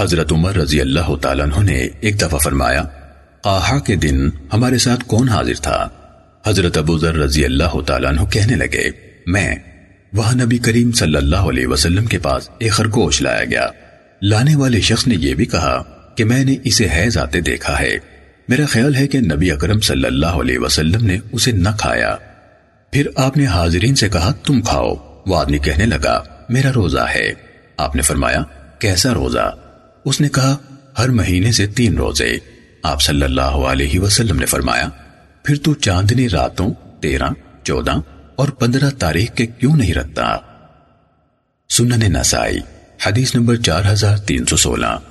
حضرت عمر رضی اللہ تعالیٰ عنہ نے ایک دفعہ فرمایا قاہا کے دن ہمارے ساتھ کون حاضر تھا؟ حضرت ابو ذر رضی اللہ تعالیٰ عنہ کہنے لگے، میں، وہاں نبی کریم صلی اللہ علیہ وسلم کے پاس ایک خرگوش لایا گیا۔ لانے والے شخص نے یہ بھی کہا کہ میں نے اسے حیض آتے دیکھا ہے۔ میرا خیال ہے کہ نبی اکرم صلی اللہ علیہ وسلم نے اسے نہ کھایا۔ پھر آپ نے حاضرین سے کہا، تم کھاؤ۔ وہ آدمی کہنے لگا، میرا روزہ ہے۔ آپ نے فرمایا، کیسا روزہ؟ اس نے کہا، ہر مہینے سے تین روزے، آپ صلی اللہ علیہ وسلم نے فرمایا، پھر تو چاندنی راتوں تیرہ، چودہ اور پندرہ تاریخ کے کیوں نہیں رکھتا؟ سنن نسائی، حدیث نمبر چار ہزار تین سو سولہ۔